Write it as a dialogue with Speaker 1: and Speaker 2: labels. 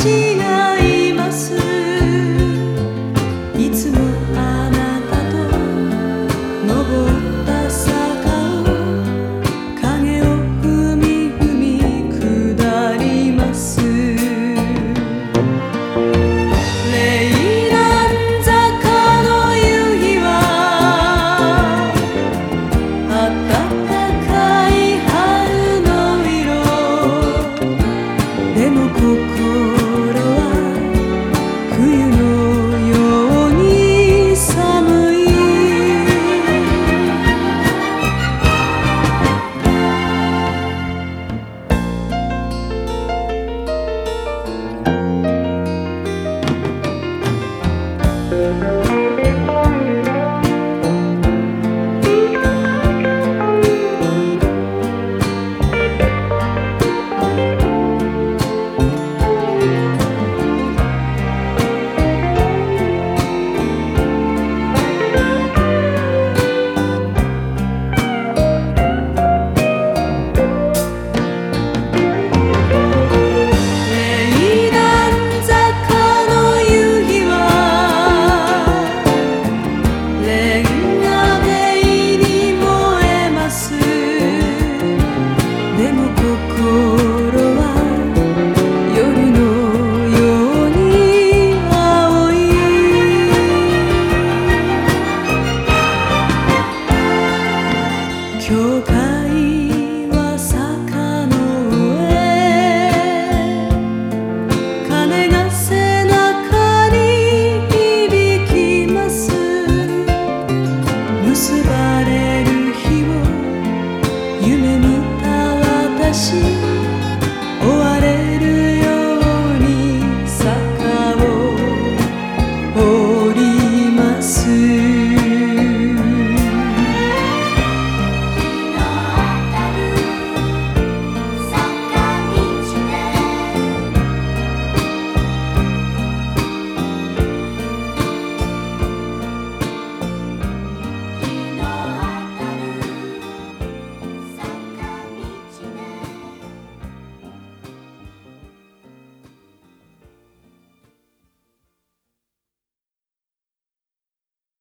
Speaker 1: 起了